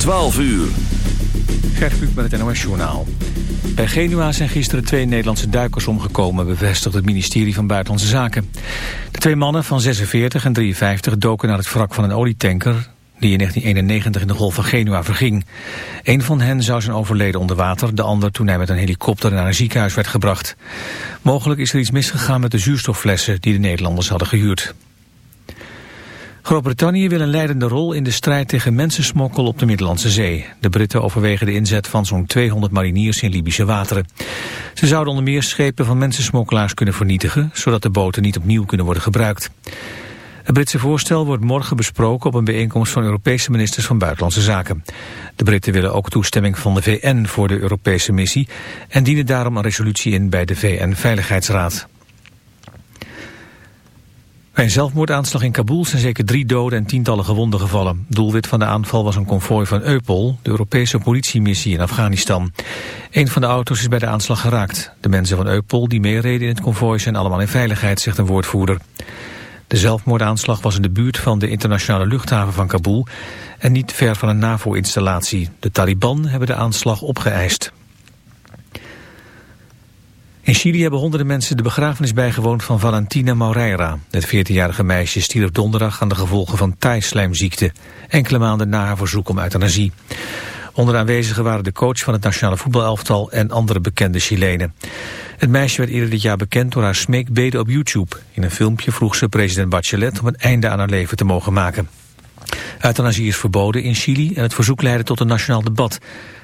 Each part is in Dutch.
12 uur. Gert Kluk met het NOS Journaal. Bij Genua zijn gisteren twee Nederlandse duikers omgekomen... bevestigt het ministerie van Buitenlandse Zaken. De twee mannen van 46 en 53 doken naar het wrak van een olietanker... die in 1991 in de Golf van Genua verging. Een van hen zou zijn overleden onder water... de ander toen hij met een helikopter naar een ziekenhuis werd gebracht. Mogelijk is er iets misgegaan met de zuurstofflessen... die de Nederlanders hadden gehuurd. Groot-Brittannië wil een leidende rol in de strijd tegen mensensmokkel op de Middellandse Zee. De Britten overwegen de inzet van zo'n 200 mariniers in Libische wateren. Ze zouden onder meer schepen van mensensmokkelaars kunnen vernietigen, zodat de boten niet opnieuw kunnen worden gebruikt. Het Britse voorstel wordt morgen besproken op een bijeenkomst van Europese ministers van Buitenlandse Zaken. De Britten willen ook toestemming van de VN voor de Europese missie en dienen daarom een resolutie in bij de VN-veiligheidsraad. Bij een zelfmoordaanslag in Kabul zijn zeker drie doden en tientallen gewonden gevallen. Doelwit van de aanval was een konvooi van Eupol, de Europese politiemissie in Afghanistan. Een van de auto's is bij de aanslag geraakt. De mensen van Eupol die meereden in het konvooi zijn allemaal in veiligheid, zegt een woordvoerder. De zelfmoordaanslag was in de buurt van de internationale luchthaven van Kabul en niet ver van een NAVO-installatie. De Taliban hebben de aanslag opgeëist. In Chili hebben honderden mensen de begrafenis bijgewoond van Valentina Moreira. Het 14-jarige meisje stierf donderdag aan de gevolgen van taaislijmziekte. Enkele maanden na haar verzoek om euthanasie. Onder de aanwezigen waren de coach van het nationale voetbalelftal en andere bekende Chilenen. Het meisje werd eerder dit jaar bekend door haar smeekbeden op YouTube. In een filmpje vroeg ze president Bachelet om een einde aan haar leven te mogen maken. Euthanasie is verboden in Chili en het verzoek leidde tot een nationaal debat.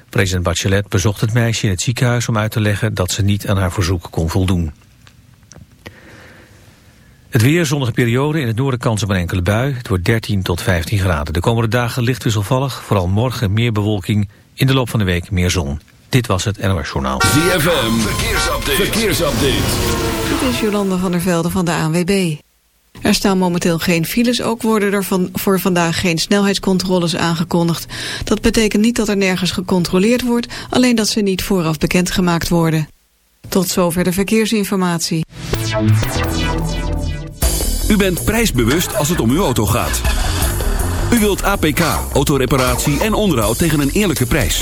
President Bachelet bezocht het meisje in het ziekenhuis om uit te leggen dat ze niet aan haar verzoek kon voldoen. Het weer, zonnige periode, in het noorden kans op een enkele bui. Het wordt 13 tot 15 graden. De komende dagen licht wisselvallig, vooral morgen meer bewolking. In de loop van de week meer zon. Dit was het NOS Journaal. ZFM, verkeersupdate. verkeersupdate. Dit is Jolanda van der Velde van de ANWB. Er staan momenteel geen files, ook worden er van, voor vandaag geen snelheidscontroles aangekondigd. Dat betekent niet dat er nergens gecontroleerd wordt, alleen dat ze niet vooraf bekendgemaakt worden. Tot zover de verkeersinformatie. U bent prijsbewust als het om uw auto gaat. U wilt APK, autoreparatie en onderhoud tegen een eerlijke prijs.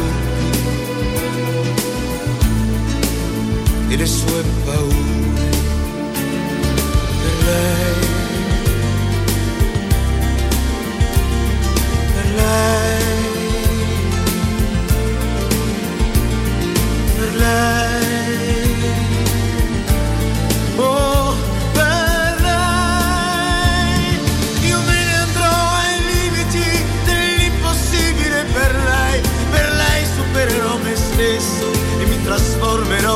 It is sue paure per lei. Per lei. Per lei.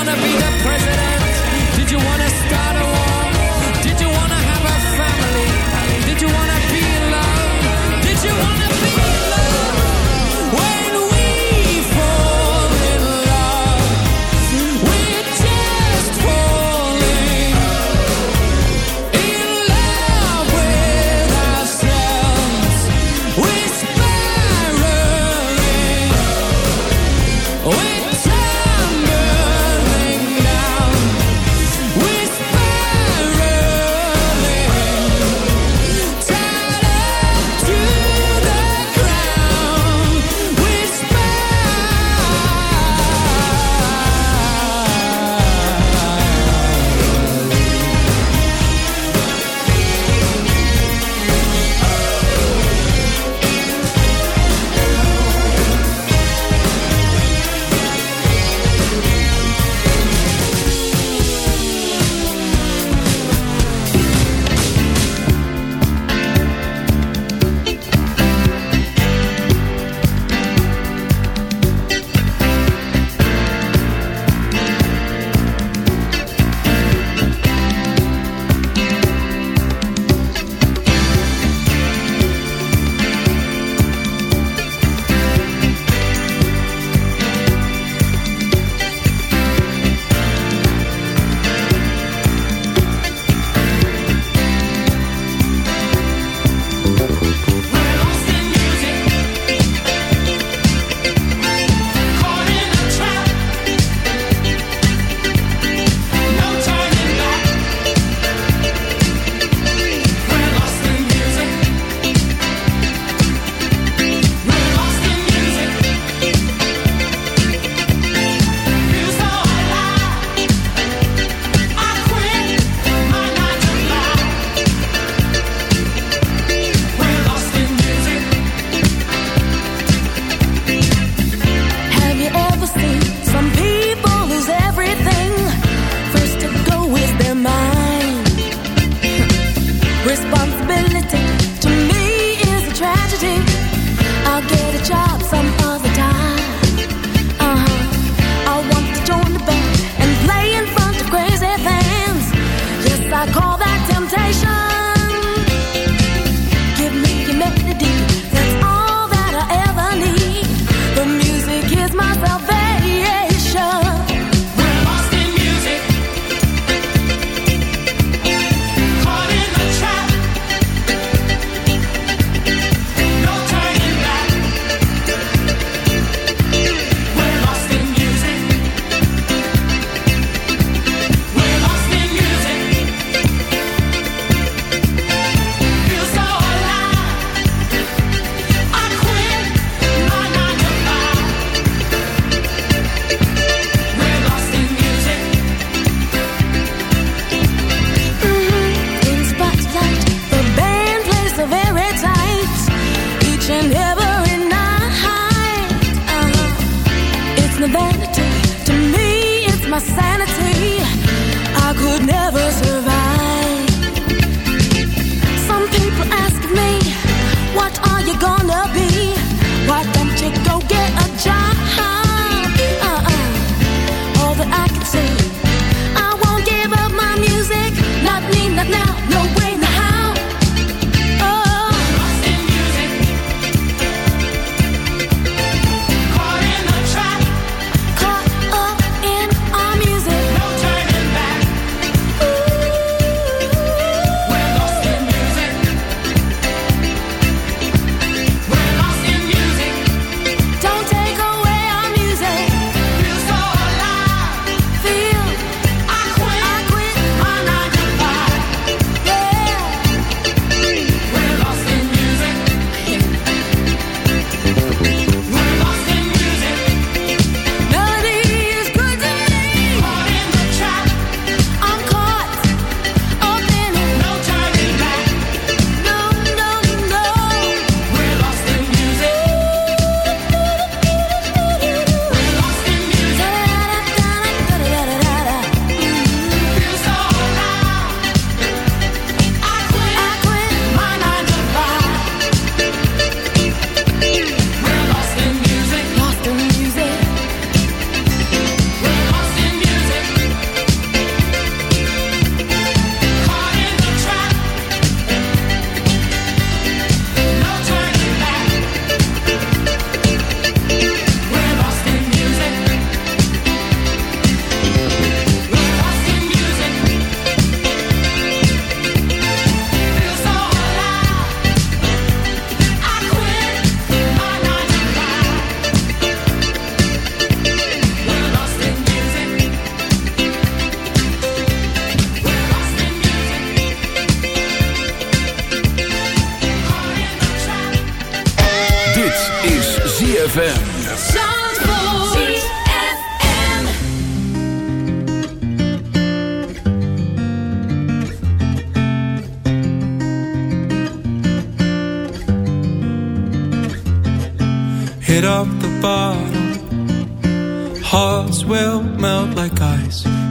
wanna be the president? Did you wanna start a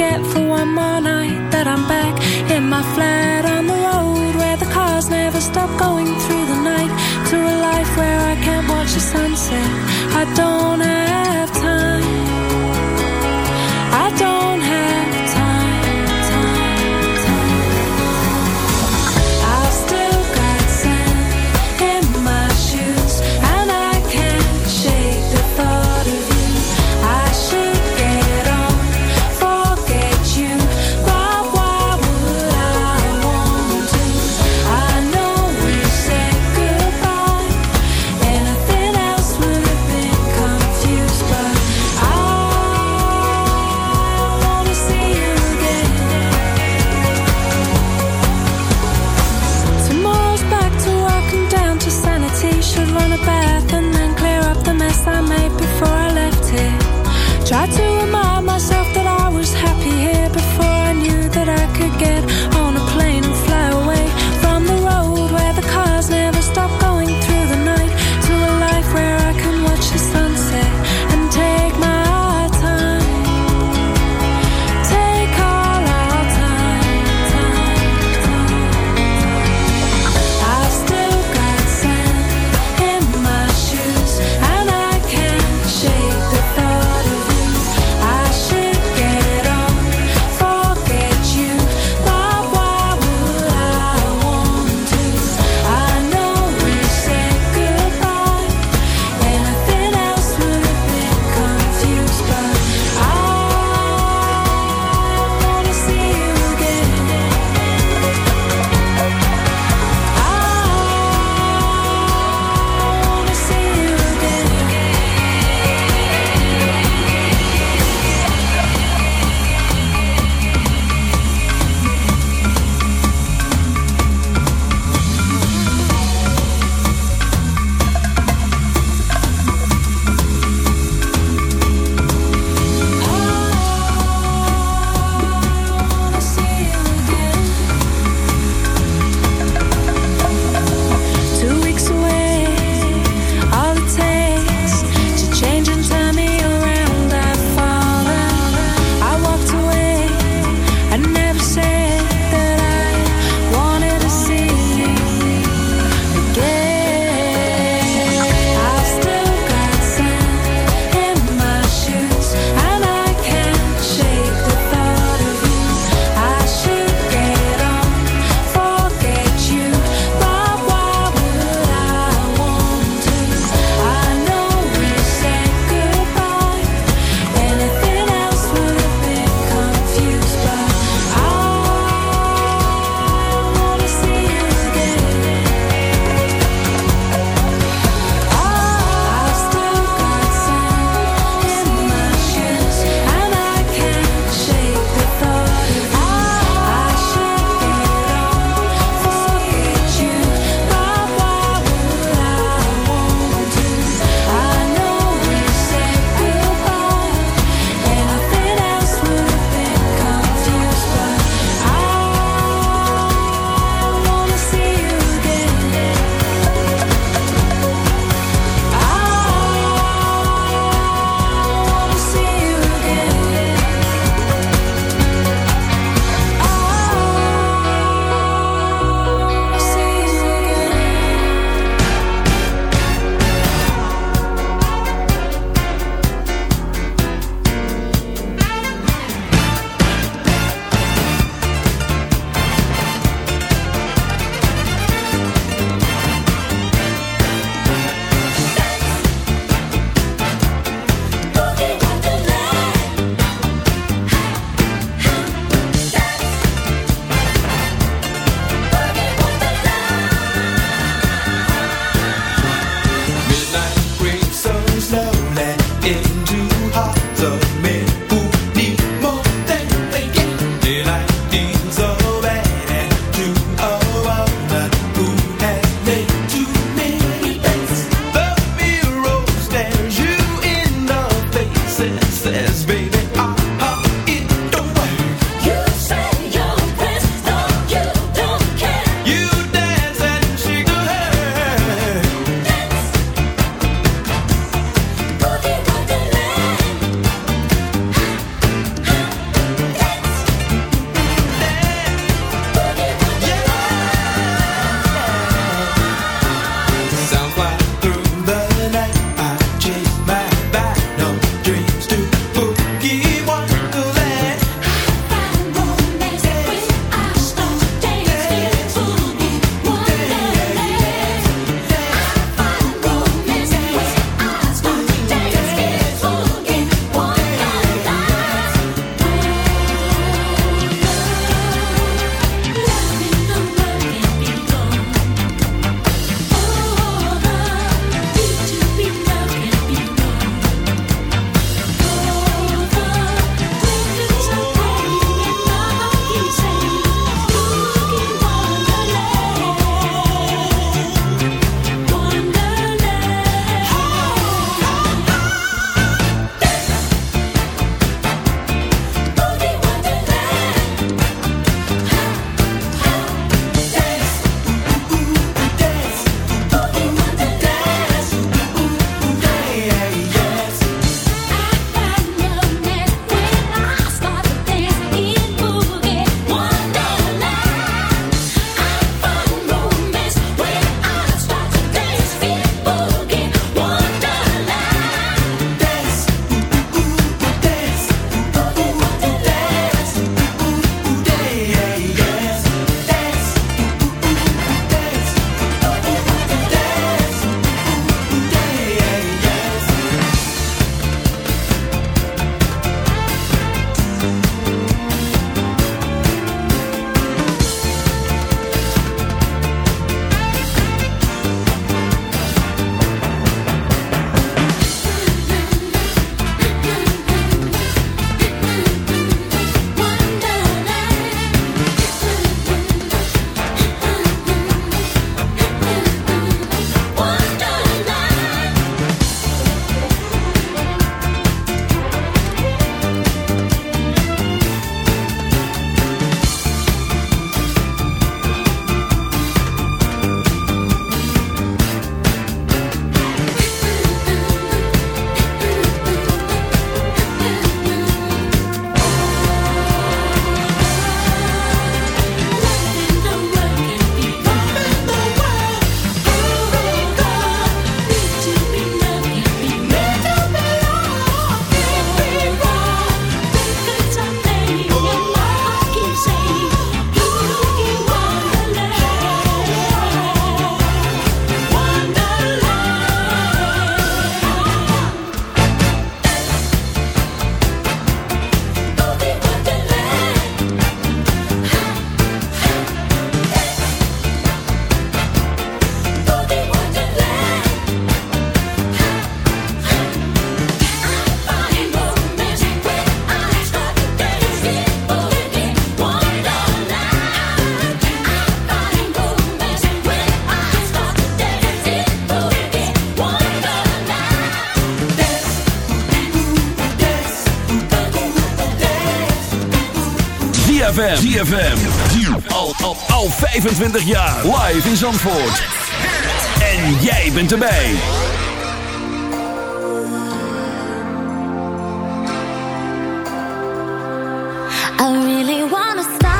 get ZFM. ZFM. Al, al, al 25 jaar. Live in Zandvoort. En jij bent erbij. I really wanna stop.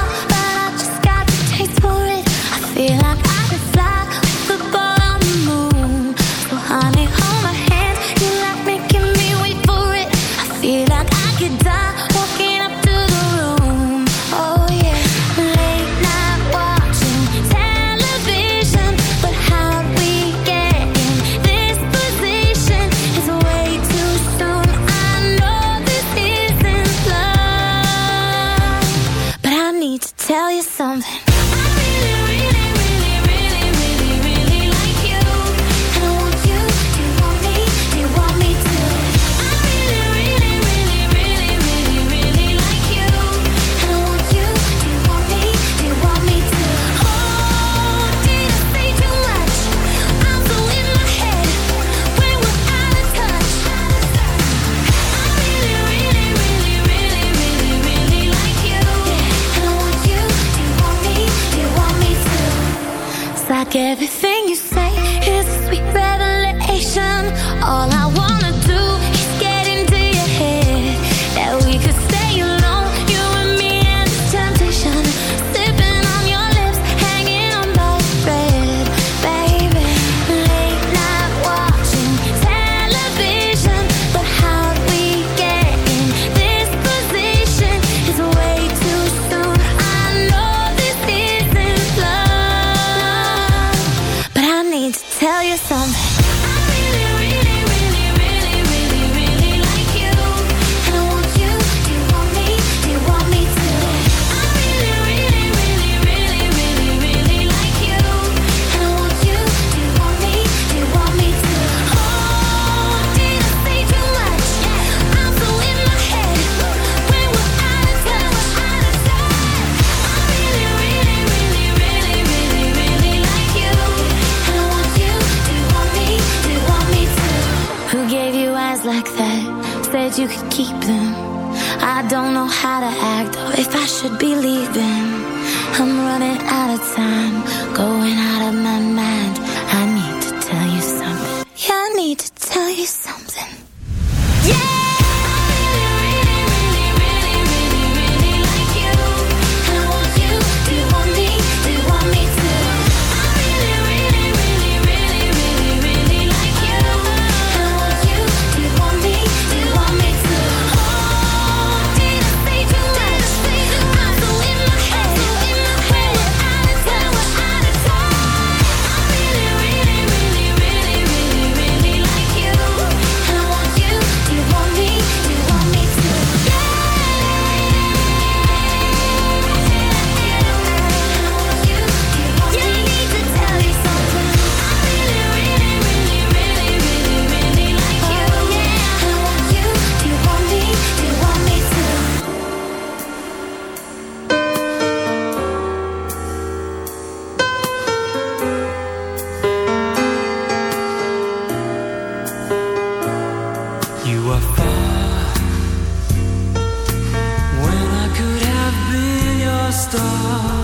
star.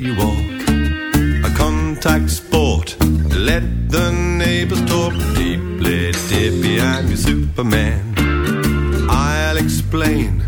you walk. A contact sport. Let the neighbors talk. Deeply dip behind your Superman. I'll explain